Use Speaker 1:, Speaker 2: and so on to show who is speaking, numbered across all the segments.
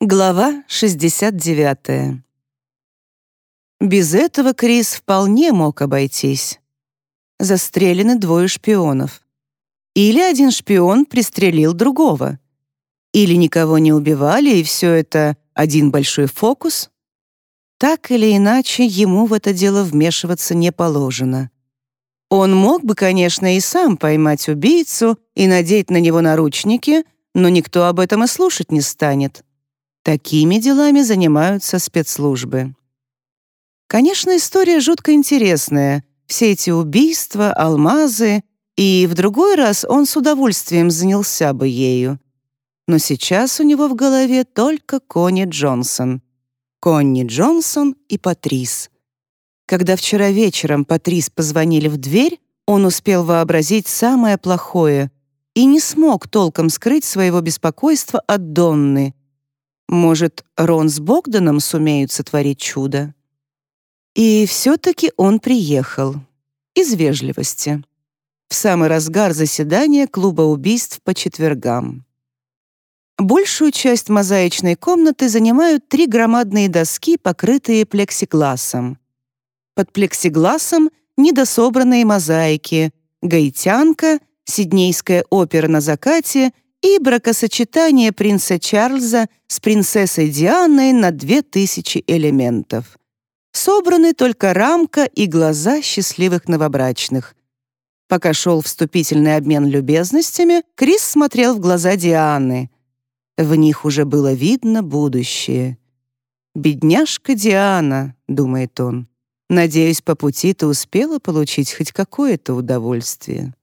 Speaker 1: Глава 69. Без этого Крис вполне мог обойтись. Застрелены двое шпионов. Или один шпион пристрелил другого. Или никого не убивали, и все это один большой фокус. Так или иначе, ему в это дело вмешиваться не положено. Он мог бы, конечно, и сам поймать убийцу и надеть на него наручники, но никто об этом и слушать не станет. Такими делами занимаются спецслужбы. Конечно, история жутко интересная. Все эти убийства, алмазы, и в другой раз он с удовольствием занялся бы ею. Но сейчас у него в голове только Конни Джонсон. Конни Джонсон и Патрис. Когда вчера вечером Патрис позвонили в дверь, он успел вообразить самое плохое и не смог толком скрыть своего беспокойства от Донны, может, Рон с Богданом сумеют сотворить чудо? И все-таки он приехал. Из вежливости. В самый разгар заседания клуба убийств по четвергам. Большую часть мозаичной комнаты занимают три громадные доски, покрытые плексигласом. Под плексигласом недособранные мозаики, гаитянка, сиднейская опера на закате — и бракосочетание принца Чарльза с принцессой Дианой на две тысячи элементов. Собраны только рамка и глаза счастливых новобрачных. Пока шел вступительный обмен любезностями, Крис смотрел в глаза Дианы. В них уже было видно будущее. «Бедняжка Диана», — думает он, — «надеюсь, по пути ты успела получить хоть какое-то удовольствие».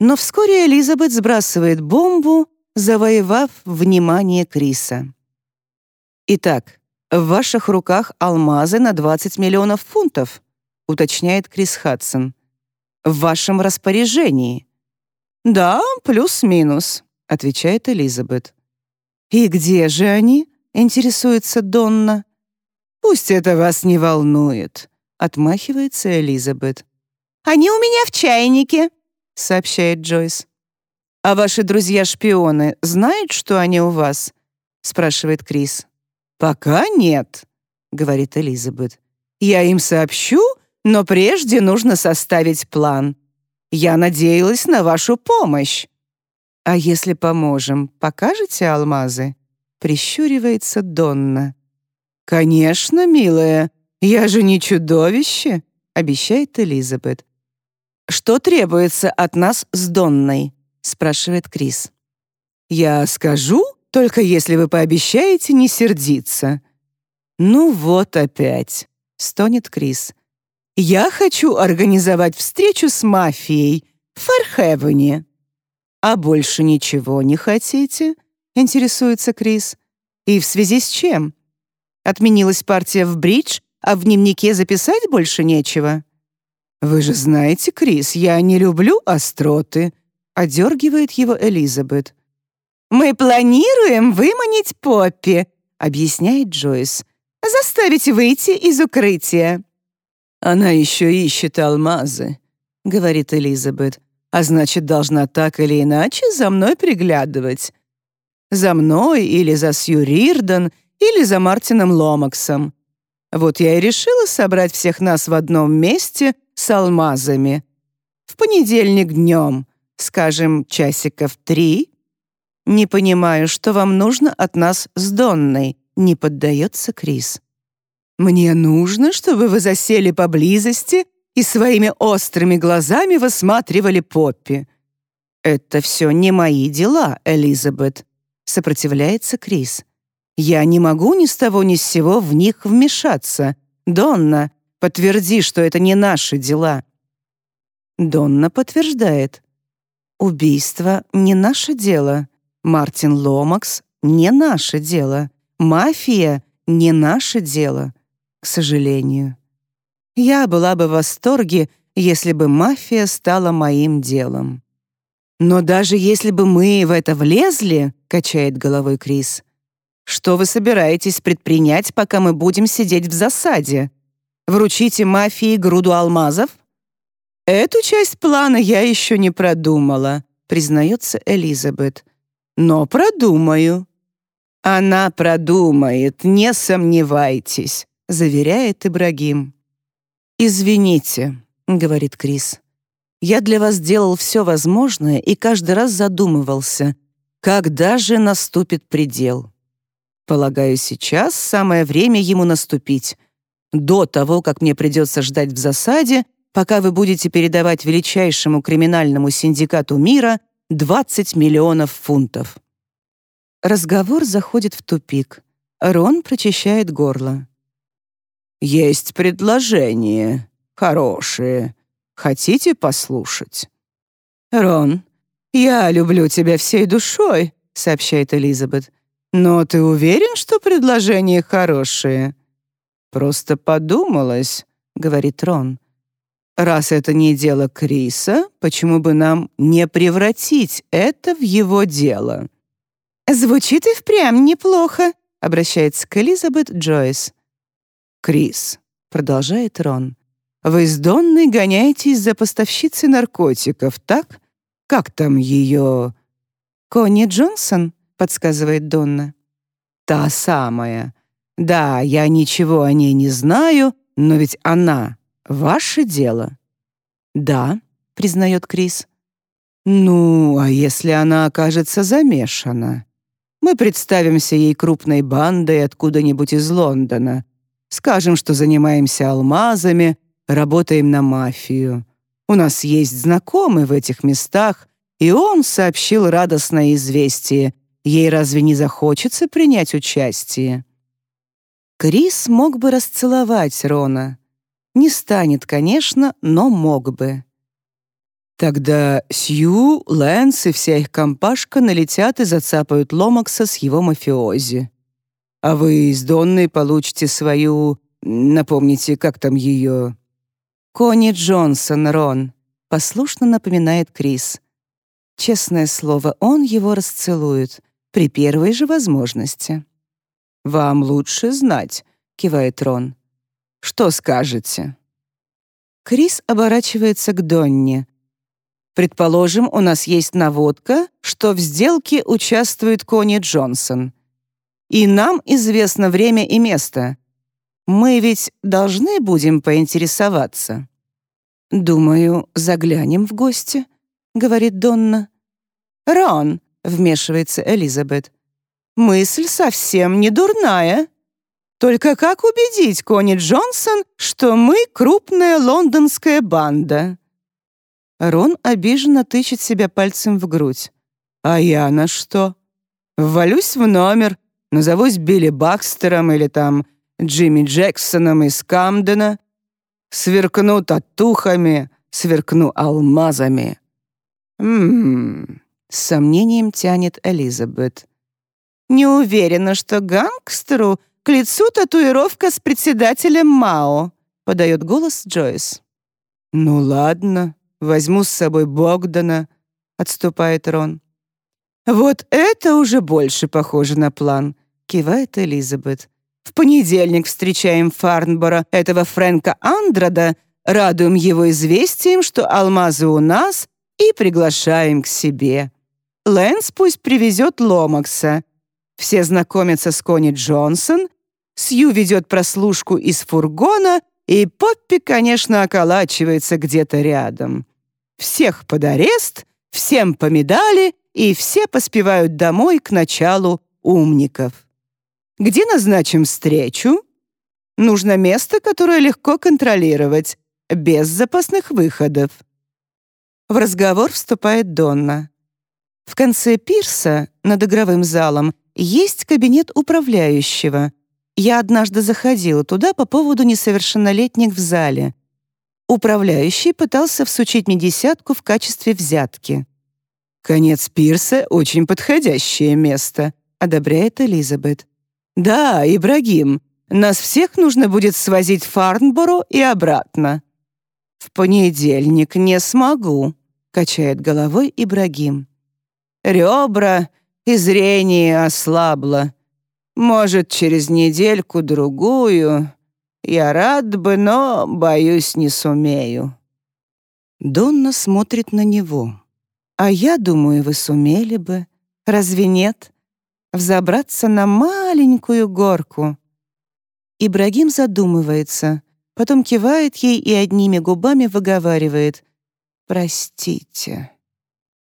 Speaker 1: Но вскоре Элизабет сбрасывает бомбу, завоевав внимание Криса. «Итак, в ваших руках алмазы на 20 миллионов фунтов», уточняет Крис Хадсон. «В вашем распоряжении». «Да, плюс-минус», — отвечает Элизабет. «И где же они?» — интересуется Донна. «Пусть это вас не волнует», — отмахивается Элизабет. «Они у меня в чайнике», — сообщает Джойс. «А ваши друзья-шпионы знают, что они у вас?» — спрашивает Крис. «Пока нет», — говорит Элизабет. «Я им сообщу, но прежде нужно составить план. Я надеялась на вашу помощь». «А если поможем, покажете алмазы?» — прищуривается Донна. «Конечно, милая, я же не чудовище», — обещает Элизабет. «Что требуется от нас с Донной?» — спрашивает Крис. «Я скажу, только если вы пообещаете не сердиться». «Ну вот опять», — стонет Крис. «Я хочу организовать встречу с мафией в Фархевене». «А больше ничего не хотите?» — интересуется Крис. «И в связи с чем? Отменилась партия в бридж, а в дневнике записать больше нечего?» «Вы же знаете, Крис, я не люблю остроты», — одергивает его Элизабет. «Мы планируем выманить Поппи», — объясняет Джойс. «Заставить выйти из укрытия». «Она еще ищет алмазы», — говорит Элизабет. «А значит, должна так или иначе за мной приглядывать. За мной или за Сью Рирден, или за Мартином Ломаксом. Вот я и решила собрать всех нас в одном месте с алмазами. В понедельник днем, скажем, часиков три. Не понимаю, что вам нужно от нас с Донной, не поддается Крис. Мне нужно, чтобы вы засели поблизости и своими острыми глазами высматривали Поппи. Это все не мои дела, Элизабет, сопротивляется Крис. Я не могу ни с того ни с сего в них вмешаться. Донна, Подтверди, что это не наши дела». Донна подтверждает. «Убийство — не наше дело. Мартин Ломакс — не наше дело. Мафия — не наше дело. К сожалению. Я была бы в восторге, если бы мафия стала моим делом. Но даже если бы мы в это влезли, качает головой Крис, что вы собираетесь предпринять, пока мы будем сидеть в засаде? Вручите мафии груду алмазов? Эту часть плана я еще не продумала, признается Элизабет. Но продумаю. «Она продумает, не сомневайтесь», — заверяет Ибрагим. «Извините», — говорит Крис. «Я для вас делал все возможное и каждый раз задумывался, когда же наступит предел. Полагаю, сейчас самое время ему наступить. До того, как мне придется ждать в засаде, пока вы будете передавать величайшему криминальному синдикату мира 20 миллионов фунтов. Разговор заходит в тупик. Рон прочищает горло. «Есть предложение. Хорошее. Хотите послушать?» «Рон, я люблю тебя всей душой», — сообщает Элизабет. «Но ты уверен, что предложение хорошее?» «Просто подумалось», — говорит Рон. «Раз это не дело Криса, почему бы нам не превратить это в его дело?» «Звучит и впрямь неплохо», — обращается к Элизабет Джойс. «Крис», — продолжает Рон, — «вы с Донной гоняетесь за поставщицей наркотиков, так? Как там ее...» «Конни Джонсон», — подсказывает Донна. «Та самая. Да, я ничего о ней не знаю, но ведь она — ваше дело». «Да», — признает Крис. «Ну, а если она окажется замешана? Мы представимся ей крупной бандой откуда-нибудь из Лондона. Скажем, что занимаемся алмазами, работаем на мафию. У нас есть знакомый в этих местах, и он сообщил радостное известие. Ей разве не захочется принять участие?» Крис мог бы расцеловать Рона. Не станет, конечно, но мог бы. Тогда Сью, Лэнс и вся их компашка налетят и зацапают Ломакса с его мафиози. А вы из Донны получите свою... Напомните, как там ее... «Конни Джонсон, Рон», — послушно напоминает Крис. Честное слово, он его расцелует при первой же возможности. «Вам лучше знать», — кивает Рон. «Что скажете?» Крис оборачивается к Донне. «Предположим, у нас есть наводка, что в сделке участвует Кони Джонсон. И нам известно время и место. Мы ведь должны будем поинтересоваться». «Думаю, заглянем в гости», — говорит Донна. «Рон», — вмешивается Элизабет, Мысль совсем не дурная. Только как убедить Кони Джонсон, что мы крупная лондонская банда?» Рон обиженно тычет себя пальцем в грудь. «А я на что? Ввалюсь в номер, назовусь Билли Бакстером или там Джимми Джексоном из Камдена, сверкну татухами, сверкну алмазами». «Ммм...» — с сомнением тянет Элизабет. Не уверена, что гангстеру к лицу татуировка с председателем Мао», — подает голос Джойс. «Ну ладно, возьму с собой Богдана», — отступает Рон. «Вот это уже больше похоже на план», — кивает Элизабет. «В понедельник встречаем Фарнбора, этого Фрэнка Андрада, радуем его известием, что алмазы у нас, и приглашаем к себе. Лэнс пусть привезет Ломакса. Все знакомятся с Кони Джонсон, Сью ведет прослушку из фургона, и Поппи, конечно, околачивается где-то рядом. Всех под арест, всем по медали, и все поспевают домой к началу умников. Где назначим встречу? Нужно место, которое легко контролировать, без запасных выходов. В разговор вступает Донна. В конце пирса, над игровым залом, есть кабинет управляющего. Я однажды заходила туда по поводу несовершеннолетних в зале. Управляющий пытался всучить мне десятку в качестве взятки. «Конец пирса — очень подходящее место», — одобряет Элизабет. «Да, Ибрагим, нас всех нужно будет свозить в Фарнборо и обратно». «В понедельник не смогу», — качает головой Ибрагим. «Ребра и зрение ослабло. Может, через недельку-другую. Я рад бы, но, боюсь, не сумею». Донна смотрит на него. «А я думаю, вы сумели бы. Разве нет? взобраться на маленькую горку. Ибрагим задумывается, потом кивает ей и одними губами выговаривает «Простите».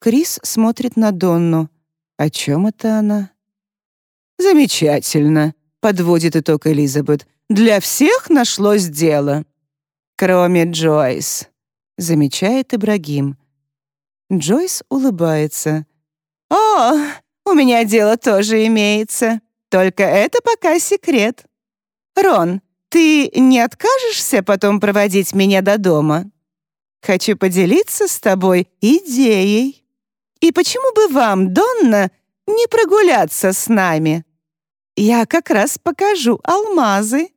Speaker 1: Крис смотрит на Донну. О чем это она? «Замечательно», — подводит итог Элизабет. «Для всех нашлось дело». «Кроме Джойс», — замечает Ибрагим. Джойс улыбается. «О, у меня дело тоже имеется. Только это пока секрет. Рон, ты не откажешься потом проводить меня до дома? Хочу поделиться с тобой идеей. И почему бы вам, Донна, не прогуляться с нами? Я как раз покажу алмазы».